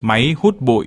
Máy hút bụi.